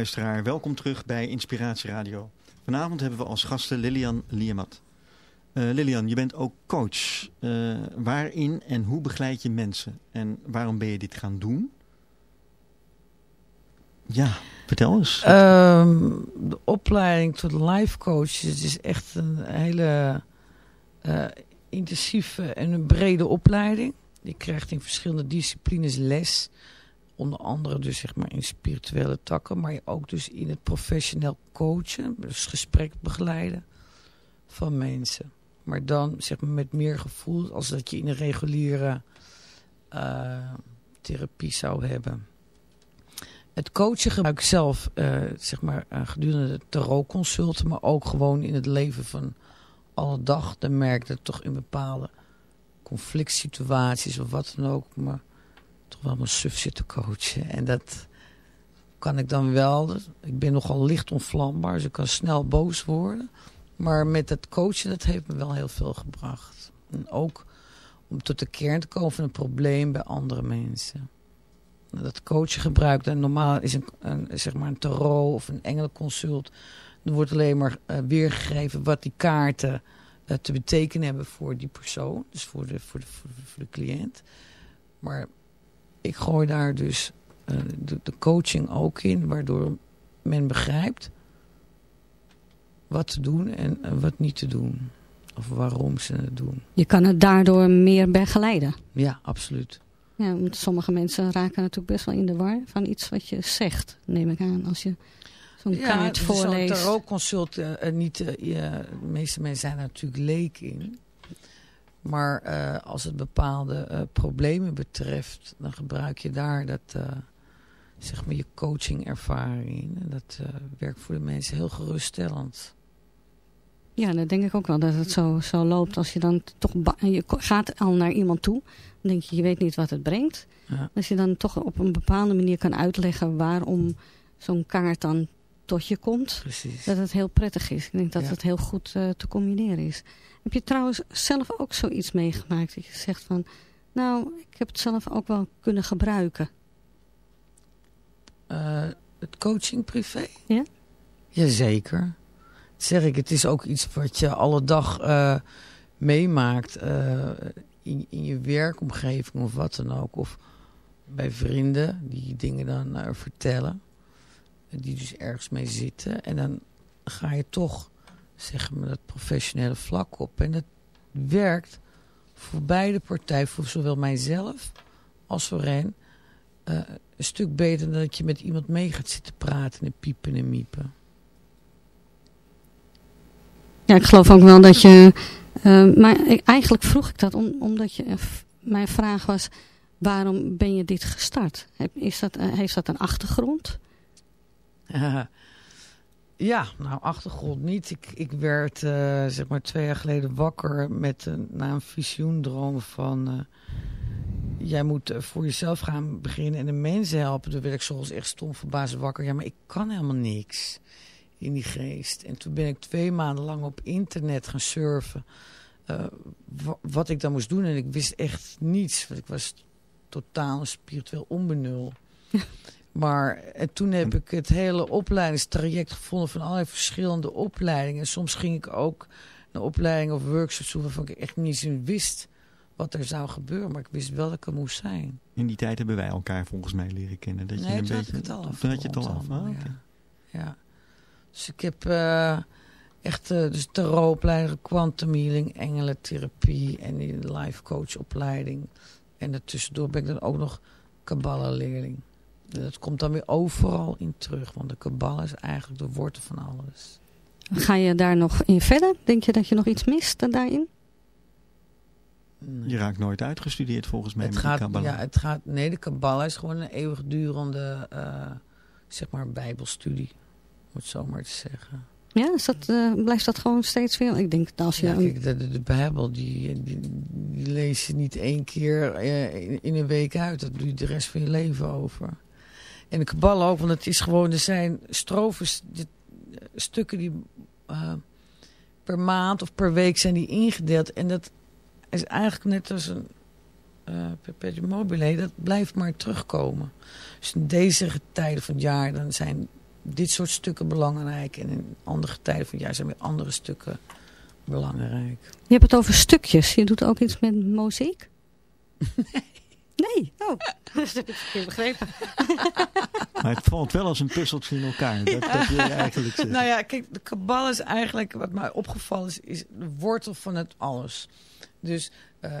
Luisteraar, welkom terug bij Inspiratie Radio. Vanavond hebben we als gasten Lilian Liemat. Eh, Lilian, je bent ook coach. Eh, waarin en hoe begeleid je mensen? En waarom ben je dit gaan doen? Ja, vertel eens. Ehm, de opleiding tot life coach het is echt een hele eh, intensieve en een brede opleiding. Je krijgt in verschillende disciplines les. Onder andere dus zeg maar in spirituele takken, maar ook dus in het professioneel coachen. Dus gesprek begeleiden van mensen. Maar dan zeg maar met meer gevoel als dat je in een reguliere eh, therapie zou hebben. Het coachen gebruik ik zelf eh, zeg maar, eh, gedurende de tarotconsulten, maar ook gewoon in het leven van alle dag. Dan merk ik dat toch in bepaalde conflict situaties of wat dan ook, maar toch wel mijn suf zitten coachen. En dat kan ik dan wel. Ik ben nogal licht onvlambaar, dus ik kan snel boos worden. Maar met het coachen, dat heeft me wel heel veel gebracht. En ook om tot de kern te komen van een probleem bij andere mensen. Dat coachen gebruikt, en normaal is een, een, zeg maar een tarot of een engelenconsult. Er wordt alleen maar uh, weergegeven wat die kaarten uh, te betekenen hebben voor die persoon. Dus voor de, voor de, voor de cliënt. Maar ik gooi daar dus uh, de, de, coaching ook in, waardoor men begrijpt wat te doen en uh, wat niet te doen. Of waarom ze het doen. Je kan het daardoor meer begeleiden. Ja, absoluut. Ja, want sommige mensen raken natuurlijk best wel in de war van iets wat je zegt, neem ik aan. Als je zo'n ja, kaart voorleest. Zo'n tarotconsult, uh, niet, uh, ja, de meeste mensen zijn er natuurlijk leek in. Maar uh, als het bepaalde uh, problemen betreft, dan gebruik je daar dat, uh, zeg maar je coachingervaring in. En dat werkt voor de mensen heel geruststellend. Ja, dat denk ik ook wel, dat het zo, zo loopt. Als je dan toch je gaat al naar iemand toe, dan denk je, je weet niet wat het brengt. Ja. Als je dan toch op een bepaalde manier kan uitleggen waarom zo'n kaart dan tot je komt. Precies. Dat het heel prettig is. Ik denk dat ja. het heel goed te combineren is. Heb je trouwens zelf ook zoiets meegemaakt? Dat je zegt van, nou, ik heb het zelf ook wel kunnen gebruiken. Uh, het coaching privé? Ja? Jazeker. zeg ik, het is ook iets wat je alle dag uh, meemaakt. in, in je werkomgeving of wat dan ook. Of bij vrienden die dingen dan vertellen die dus ergens mee zitten. En dan ga je toch, zeg maar, dat professionele vlak op. En dat werkt voor beide partijen, voor zowel mijzelf als voor hen, uh, een stuk beter dan dat je met iemand mee gaat zitten praten en piepen en miepen. Ja, ik geloof ook wel dat je... Uh, maar ik, eigenlijk vroeg ik dat om, omdat je, uh, mijn vraag was... waarom ben je dit gestart? Is dat, heeft dat een achtergrond? Ja, nou achtergrond niet. Ik, ik werd uh, zeg maar twee jaar geleden wakker met een, na een visioendroom van... Uh, jij moet voor jezelf gaan beginnen en de mensen helpen. Toen werd ik zoals echt stom verbaasd wakker. Ja, maar ik kan helemaal niks in die geest. En toen ben ik twee maanden lang op internet gaan surfen. wat ik dan moest doen. En ik wist echt niets. Want ik was totaal spiritueel onbenul. Maar en toen heb ik het hele opleidingstraject gevonden van allerlei verschillende opleidingen. En soms ging ik ook naar opleidingen of workshops waarvan ik echt niet eens wist wat er zou gebeuren. Maar ik wist wel dat ik er moest zijn. In die tijd hebben wij elkaar volgens mij leren kennen. Dat nee, je een toen beetje... had ik het al af. Toen had je het al af. Okay. ja. ja. Dus ik heb uh, echt uh, dus tarotopleiding, quantum healing, engelentherapie en die life coach opleiding. En daartussendoor ben ik dan ook nog Kabbalah leerling. Dat komt dan weer overal in terug. Want de kabbal is eigenlijk de wortel van alles. Ga je daar nog in verder? Denk je dat je nog iets mist daarin? Nee. Je raakt nooit uitgestudeerd volgens mij het met gaat, de kabbala. Ja, het gaat, nee, de kabbala is gewoon een eeuwigdurende uh, zeg maar bijbelstudie. Om het zo maar te zeggen. Ja, is dat, uh, blijft dat gewoon steeds veel? Ik denk dat als je... Ja, kijk, de, de, de Bijbel, die, die, die, lees je niet één keer uh, in, in, een week uit. Dat doe je de rest van je leven over. En de kabbal ook, want het is gewoon, er zijn strofes, de, stukken die uh, per maand of per week zijn die ingedeeld. En dat is eigenlijk net als een uh, perpetuum mobile, dat blijft maar terugkomen. Dus in deze tijden van het jaar, dan zijn dit soort stukken belangrijk. En in andere tijden van het jaar zijn weer andere stukken belangrijk. Je hebt het over stukjes. Je doet ook iets met mozaïek? Nee. Nee, oh, dat heb ik verkeerd begrepen. maar het valt wel als een puzzeltje in elkaar. Dat, dat wil je eigenlijk zeggen. Nou ja, kijk, de kabal is eigenlijk, wat mij opgevallen is, is de wortel van het alles. Dus uh,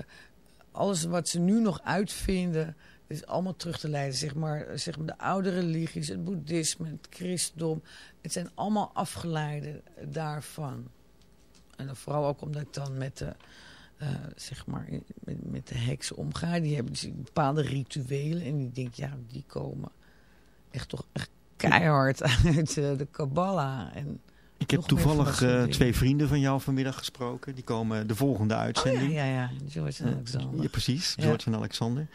alles wat ze nu nog uitvinden, is allemaal terug te leiden. Zeg maar, zeg maar de oude religies, het boeddhisme, het christendom. Het zijn allemaal afgeleiden daarvan. En dan vooral ook omdat ik dan met de... Uh, zeg maar, met, met de heksen omgaan. Die hebben dus bepaalde rituelen. En die denk ja, die komen echt toch echt keihard uit uh, de Kabbalah. En ik heb toevallig uh, twee vrienden van jou vanmiddag gesproken. Die komen de volgende uitzending. Oh, ja, ja, ja, George en Alexander. Ja, precies, George ja. en Alexander.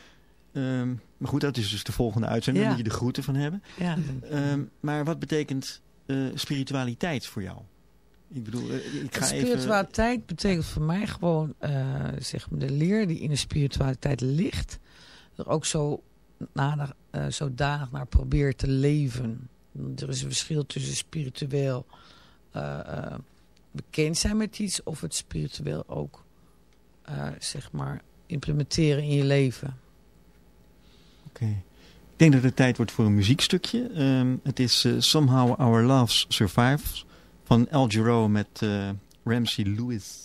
Um, maar goed, dat is dus de volgende uitzending. Ja. Daar moet je de groeten van hebben. Ja. Um, maar wat betekent spiritualiteit voor jou? Ik bedoel, ik ga spiritualiteit even... betekent voor mij gewoon uh, zeg maar de leer die in de spiritualiteit ligt. Er ook zo nader, uh, zodanig naar probeert te leven. Er is een verschil tussen spiritueel uh, bekend zijn met iets of het spiritueel ook zeg maar implementeren in je leven. Oké. Okay. Ik denk dat het tijd wordt voor een muziekstukje. Um, het is Somehow Our Love Survives van El Giro met uh, Ramsey Lewis.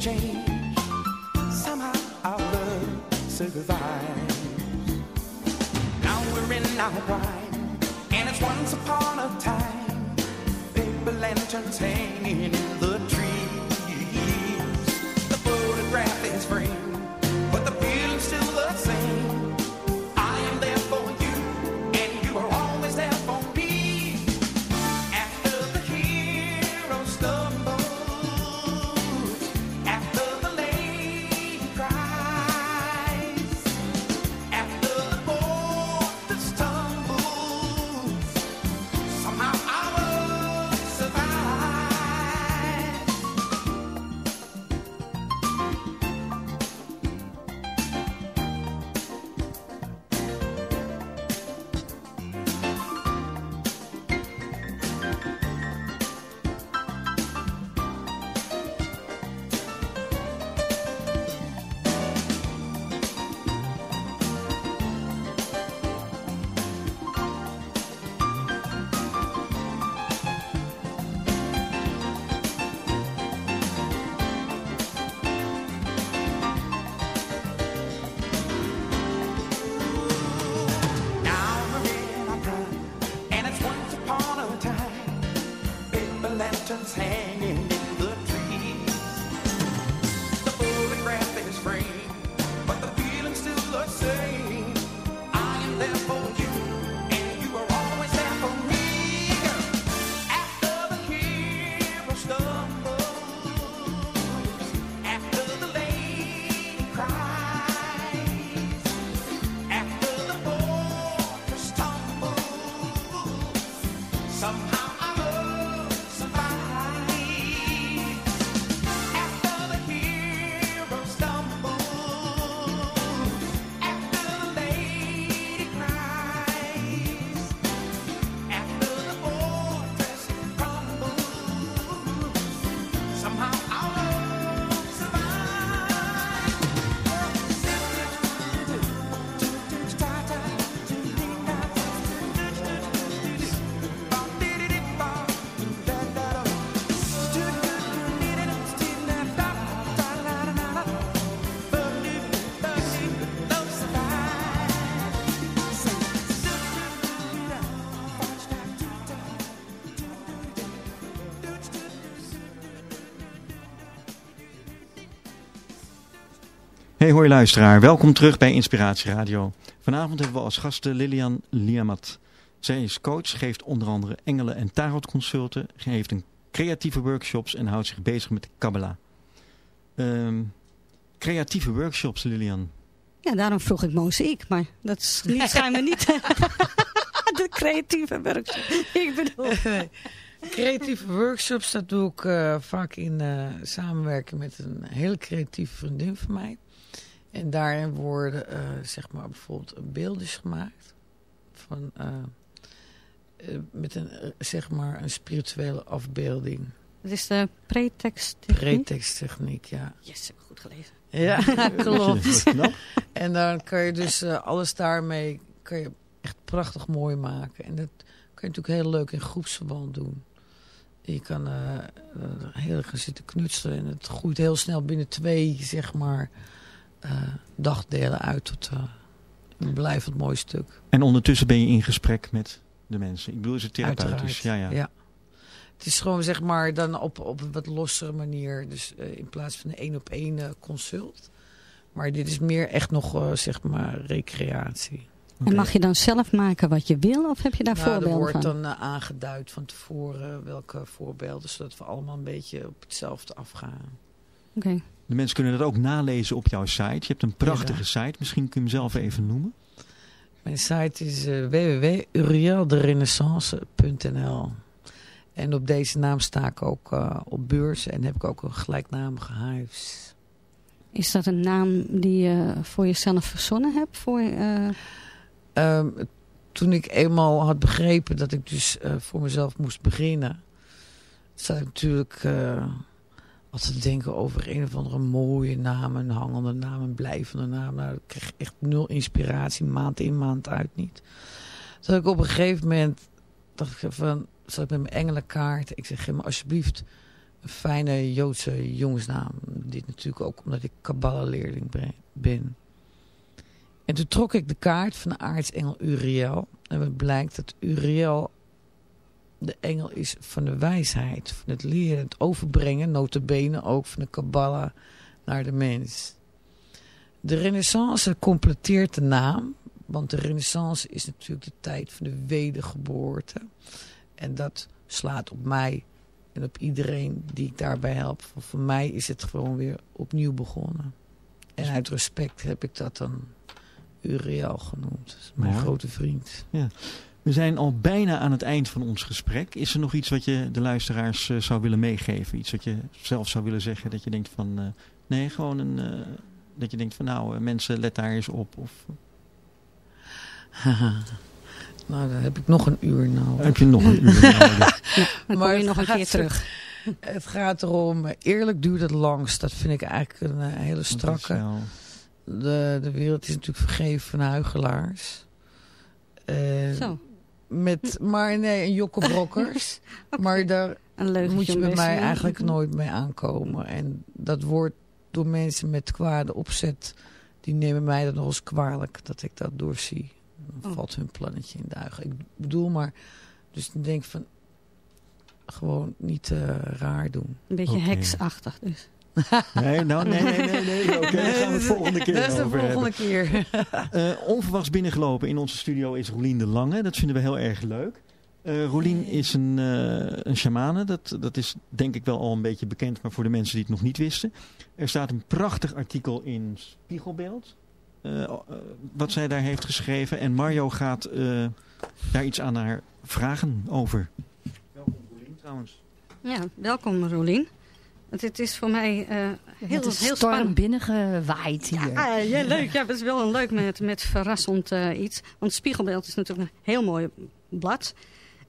change. Hey hoi luisteraar, welkom terug bij Inspiratie Radio. Vanavond hebben we als gasten Lilian Liamat. Zij is coach, geeft onder andere engelen- en tarotconsulten, geeft een creatieve workshops en houdt zich bezig met de Kabbalah. Ehm, creatieve workshops, Lilian. Ja, daarom vroeg ik mozaïek, maar dat is niet, schijnbaar niet de creatieve workshop. Ik bedoel... Creatieve workshops, dat doe ik eh, vaak in eh, samenwerking met een hele creatieve vriendin van mij. En daarin worden eh, zeg maar bijvoorbeeld beeldjes gemaakt van, eh, eh, met een, zeg maar een spirituele afbeelding. Het is de pretext. Pretexttechniek, ja. Yes, heb ik goed gelezen. Ja, klopt. En dan kan je dus alles daarmee kan je echt prachtig mooi maken. En dat kan je natuurlijk heel leuk in groepsverband doen. Je kan heel erg gaan zitten knutselen. En het groeit heel snel binnen twee, zeg maar, eh, dagdelen uit tot uh, een blijvend mooi stuk. En ondertussen ben je in gesprek met de mensen. Ik bedoel, is het therapeutisch? Ja, ja, ja. Het is gewoon, zeg maar, dan op, op een wat lossere manier. Dus uh, in plaats van een één op één consult. Maar dit is meer echt nog, zeg maar, recreatie. En mag je dan zelf maken wat je wil of heb je daar nou, voorbeelden van? Er wordt van? dan uh, aangeduid van tevoren welke voorbeelden, zodat we allemaal een beetje op hetzelfde afgaan. Oké. Okay. De mensen kunnen dat ook nalezen op jouw site. Je hebt een prachtige ja. site, misschien kun je hem zelf even noemen. Mijn site is uh, www.urielderenaissance.nl En op deze naam sta ik ook uh, op beurs en heb ik ook een gelijknamige huis. Is dat een naam die je voor jezelf verzonnen hebt? Voor, uh... Um, toen ik eenmaal had begrepen dat ik dus uh, voor mezelf moest beginnen, zat ik natuurlijk altijd te denken over een of andere mooie naam, een hangende naam, een blijvende naam. Nou, ik kreeg echt nul inspiratie, maand in, maand uit niet. Toen ik op een gegeven moment, dacht ik van, zat ik met mijn engelenkaart. Ik zeg, geef alsjeblieft een fijne Joodse jongensnaam. Dit natuurlijk ook omdat ik Kabbalah-leerling ben. En toen trok ik de kaart van de aartsengel Uriel. En het blijkt dat Uriel de engel is van de wijsheid. Van het leren, het overbrengen, notabene ook van de Kabbalah naar de mens. De renaissance completeert de naam. Want de renaissance is natuurlijk de tijd van de wedergeboorte. En dat slaat op mij en op iedereen die ik daarbij help. Voor mij is het gewoon weer opnieuw begonnen. En uit respect heb ik dat dan Uriel genoemd. Mijn ja. grote vriend. Ja. We zijn al bijna aan het eind van ons gesprek. Is er nog iets wat je de luisteraars uh, zou willen meegeven? Iets wat je zelf zou willen zeggen dat je denkt van... Uh, nee, gewoon een... Uh, dat je denkt van nou, mensen let daar eens op. Of... nou, dan heb ik nog een uur nodig. Heb je nog een uur nodig? dan maar je nog een keer terug. Het gaat erom, eerlijk duurt het langst. Dat vind ik eigenlijk een hele strakke. De, de wereld is natuurlijk vergeven van huigelaars. Uh, Zo. Met, maar nee, een jokkebrokkers. okay. Maar daar moet je bij mij eigenlijk nooit mee aankomen. En dat wordt door mensen met kwade opzet... die nemen mij dan nog eens kwalijk dat ik dat doorzie. Dan oh. valt hun plannetje in duigen. Ik bedoel maar... Dus dan denk ik van... Gewoon niet uh, raar doen. Een beetje okay. heksachtig dus. Nee, nou, nee, nee, nee. nee. Oké, okay, daar gaan we het volgende keer Dat is de over volgende hebben. keer. uh, onverwachts binnengelopen in onze studio is Rolien de Lange. Dat vinden we heel erg leuk. Uh, Rolien is een, uh, een shamane. Dat, dat is denk ik wel al een beetje bekend, maar voor de mensen die het nog niet wisten. Er staat een prachtig artikel in Spiegelbeeld. Uh, wat zij daar heeft geschreven. En Mario gaat daar iets aan haar vragen over. Welkom Rolien trouwens. Ja, welkom Rolien. Want het is voor mij uh, heel, het is heel storm spannend. binnengewaaid hier. Ja, ah, ja, leuk. Ja, dat is wel een leuk met, met verrassend uh, iets. Want Spiegelbeeld is natuurlijk een heel mooi blad.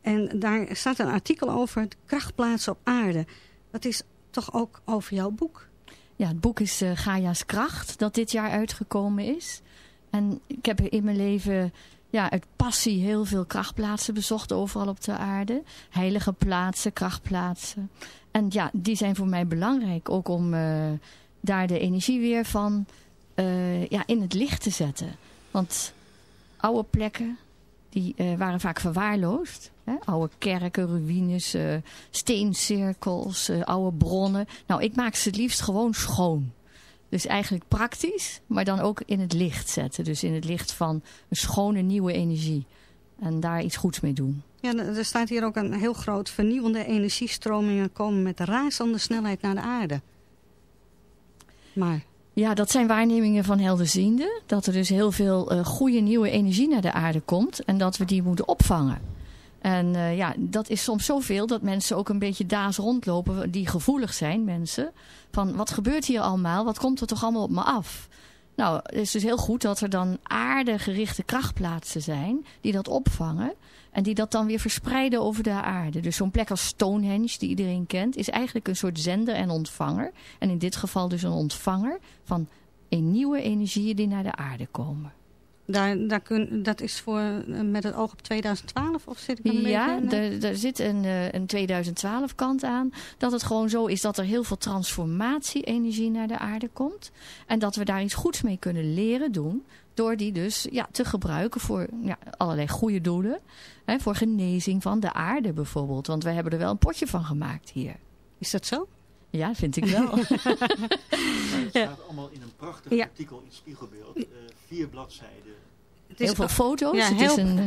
En daar staat een artikel over de krachtplaatsen op aarde. Dat is toch ook over jouw boek? Ja, het boek is uh, Gaia's Kracht, dat dit jaar uitgekomen is. En ik heb in mijn leven ja, uit passie heel veel krachtplaatsen bezocht overal op de aarde. Heilige plaatsen, krachtplaatsen. En ja, die zijn voor mij belangrijk. Ook om uh, daar de energie weer van uh, ja, in het licht te zetten. Want oude plekken, die uh, waren vaak verwaarloosd. Hè? Oude kerken, ruïnes, steencirkels, oude bronnen. Nou, ik maak ze het liefst gewoon schoon. Dus eigenlijk praktisch, maar dan ook in het licht zetten. Dus in het licht van een schone nieuwe energie. En daar iets goeds mee doen. Ja, er staat hier ook een heel groot vernieuwende energiestromingen komen met razende snelheid naar de aarde. Maar... Ja, dat zijn waarnemingen van helderziende. Dat er dus heel veel uh, goede nieuwe energie naar de aarde komt. En dat we die moeten opvangen. En uh, ja, dat is soms zoveel dat mensen ook een beetje daas rondlopen. Die gevoelig zijn, mensen. Van wat gebeurt hier allemaal? Wat komt er toch allemaal op me af? Nou, het is dus heel goed dat er dan aardegerichte krachtplaatsen zijn. Die dat opvangen. En die dat dan weer verspreiden over de aarde. Dus zo'n plek als Stonehenge, die iedereen kent, is eigenlijk een soort zender en ontvanger. En in dit geval dus een ontvanger van een nieuwe energieën die naar de aarde komen. Daar, daar kun, dat is voor, eh, met het oog op 2012 of zit ik een Ja, beetje... er, er zit een, eh, een 2012 kant aan. Dat het gewoon zo is dat er heel veel transformatie-energie naar de aarde komt. En dat we daar iets goeds mee kunnen leren doen. Door die dus ja, te gebruiken voor ja, allerlei goede doelen. Hè, voor genezing van de aarde bijvoorbeeld. Want wij hebben er wel een potje van gemaakt hier. Is dat zo? Ja, vind ik wel. Het staat allemaal in een prachtig Ja. artikel in Spiegelbeeld. eh, vier bladzijden. Heel veel foto's. Ja, het heel- is een, eh,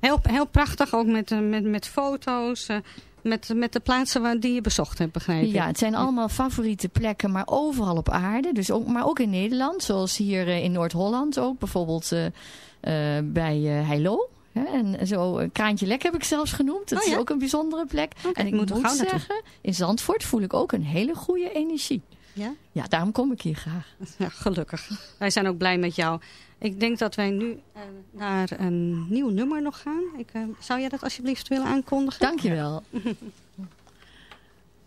Heel, heel prachtig, ook met, eh, met, met foto's, eh, met, met de plaatsen waar, die je bezocht hebt, begrijp ik. Ja, het zijn allemaal favoriete plekken, maar overal op aarde. Dus ook, maar ook in Nederland, zoals hier in Noord-Holland ook. Bijvoorbeeld bij Heilo. Hè, en zo Kraantje Lek heb ik zelfs genoemd. Dat Oh, is ook een bijzondere plek. En ik moet naartoe. zeggen, in Zandvoort voel ik ook een hele goede energie. Ja? Ja, daarom kom ik hier graag. Ja, gelukkig. Wij zijn ook blij met jou. Ik denk dat wij nu eh, naar een nieuw nummer nog gaan. Ik, eh, zou jij dat alsjeblieft willen aankondigen? Dankjewel.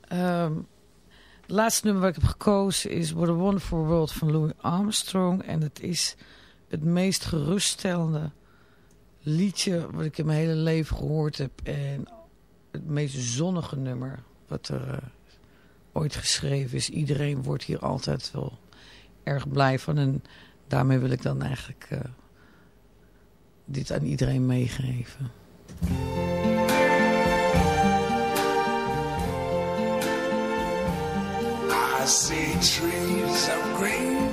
Ehm, het laatste nummer wat ik heb gekozen is What a Wonderful World van Louis Armstrong. En het is het meest geruststellende liedje wat ik in mijn hele leven gehoord heb. En het meest zonnige nummer wat er eh, ooit geschreven is. Iedereen wordt hier altijd wel erg blij van. En daarmee wil ik dan eigenlijk eh, dit aan iedereen meegeven. I see trees of green,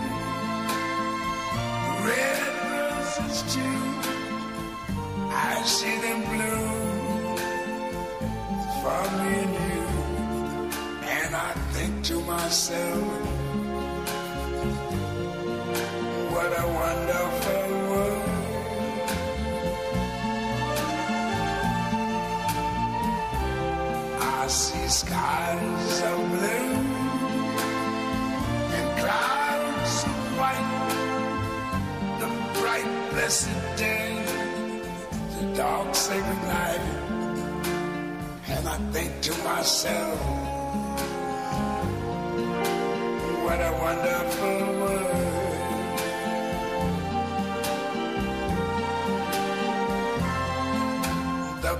red roses too. I see them bloom for me and you, and I think to myself, myself, what a wonderful world.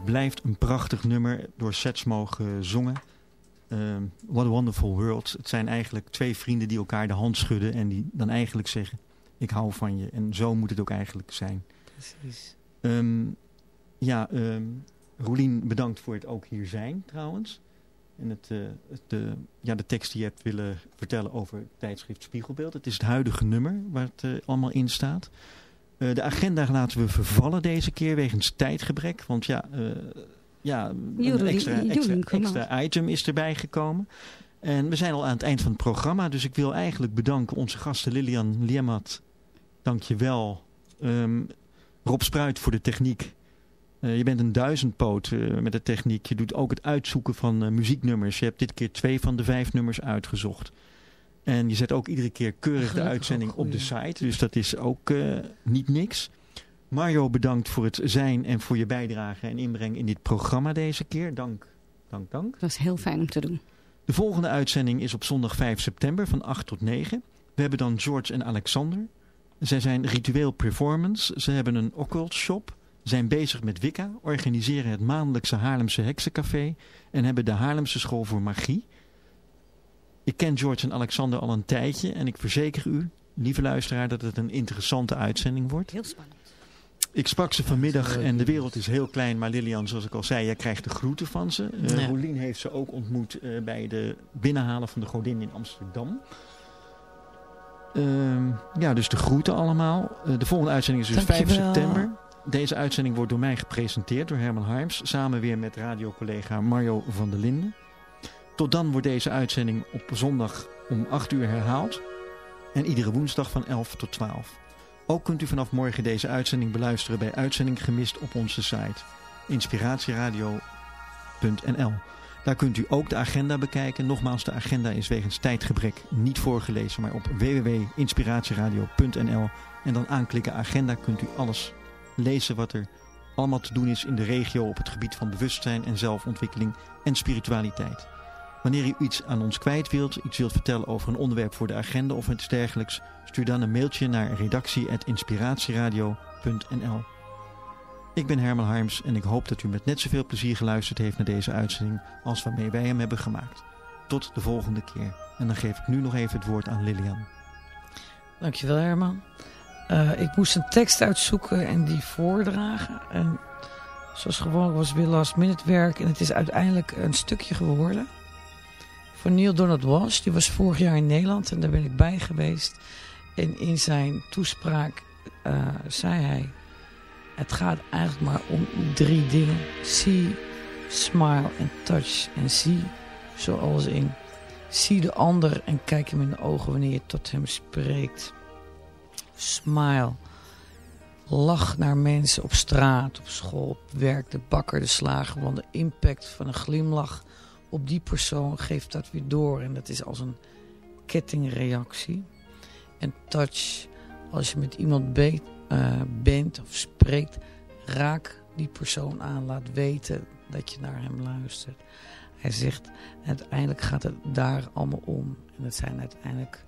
Het blijft een prachtig nummer, door Setsmo gezongen. Ehm, What a Wonderful World. Het zijn eigenlijk twee vrienden die elkaar de hand schudden en die dan eigenlijk zeggen, ik hou van je. En zo moet het ook eigenlijk zijn. Precies. Ehm, ja, ehm Roelien, bedankt voor het ook hier zijn trouwens. En het, eh, het, eh, ja, de tekst die je hebt willen vertellen over het tijdschrift Spiegelbeeld. Het is het huidige nummer waar het eh, allemaal in staat. Eh, de agenda laten we vervallen deze keer wegens tijdgebrek. Want ja, eh, ja een extra, extra, item is erbij gekomen. En we zijn al aan het eind van het programma. Dus ik wil eigenlijk bedanken onze gasten Lilian Liemat. Dank je wel. Ehm, Rob Spruit voor de techniek. Eh, je bent een duizendpoot met de techniek. Je doet ook het uitzoeken van muzieknummers. Je hebt dit keer twee van de vijf nummers uitgezocht. En je zet ook iedere keer keurig de uitzending op de site. Dus dat is ook eh, niet niks. Mario, bedankt voor het zijn en voor je bijdrage en inbreng in dit programma deze keer. Dank, dank, dank. Dat is heel fijn om te doen. De volgende uitzending is op zondag 5 september van 8 tot 9. We hebben dan George en Alexander. Zij zijn ritueel performance, ze hebben een occult shop, zijn bezig met Wicca, organiseren het maandelijkse Haarlemse Heksencafé en hebben de Haarlemse School voor Magie. Ik ken George en Alexander al een tijdje en ik verzeker u, lieve luisteraar, dat het een interessante uitzending wordt. Heel spannend. Ik sprak ze vanmiddag en de wereld is heel klein, maar Lilian, zoals ik al zei, jij krijgt de groeten van ze. Uh, Ja. Rolien heeft ze ook ontmoet eh, bij de binnenhalen van de godin in Amsterdam. Ehm, ja, dus de groeten allemaal. Eh, de volgende uitzending is dus 5 Dankjewel. september. Deze uitzending wordt door mij gepresenteerd door Herman Harms, samen weer met radiocollega Mario van der Linden. Tot dan wordt deze uitzending op zondag om 8 uur herhaald en iedere woensdag van 11 tot 12. Ook kunt u vanaf morgen deze uitzending beluisteren bij Uitzending Gemist op onze site inspiratieradio.nl. Daar kunt u ook de agenda bekijken. Nogmaals, de agenda is wegens tijdgebrek niet voorgelezen, maar op www.inspiratieradio.nl en dan aanklikken agenda kunt u alles lezen wat er allemaal te doen is in de regio op het gebied van bewustzijn en zelfontwikkeling en spiritualiteit. Wanneer u iets aan ons kwijt wilt, iets wilt vertellen over een onderwerp voor de agenda of iets dergelijks, stuur dan een mailtje naar redactie.inspiratieradio.nl. Ik ben Herman Harms en ik hoop dat u met net zoveel plezier geluisterd heeft naar deze uitzending als waarmee wij hem hebben gemaakt. Tot de volgende keer. En dan geef ik nu nog even het woord aan Lilian. Dankjewel Herman. Eh, ik moest een tekst uitzoeken en die voordragen. En zoals gewoon was weer last minute werk. En het is uiteindelijk een stukje geworden. Van Neil Donald Walsh. Die was vorig jaar in Nederland en daar ben ik bij geweest. En in zijn toespraak eh, zei hij... Het gaat eigenlijk maar om drie dingen. See, smile en touch. En zie, zoals in... Zie de ander en kijk hem in de ogen wanneer je tot hem spreekt. Smile. Lach naar mensen op straat, op school, op werk, de bakker, de slager. Want de impact van een glimlach op die persoon geeft dat weer door. En dat is als een kettingreactie. En touch, als je met iemand be- eh, bent of spreekt, raak die persoon aan. Laat weten dat je naar hem luistert. Hij zegt, uiteindelijk gaat het daar allemaal om. En het zijn uiteindelijk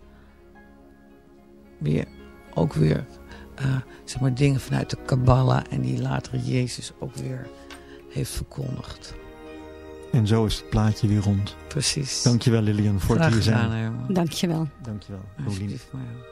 weer, ook weer eh, zeg maar dingen vanuit de Kabbalah en die later Jezus ook weer heeft verkondigd. En zo is het plaatje weer rond. Precies. Dankjewel Lilian voor Graag het hier zijn. gedaan, Herman. Dankjewel. Dankjewel. Ja.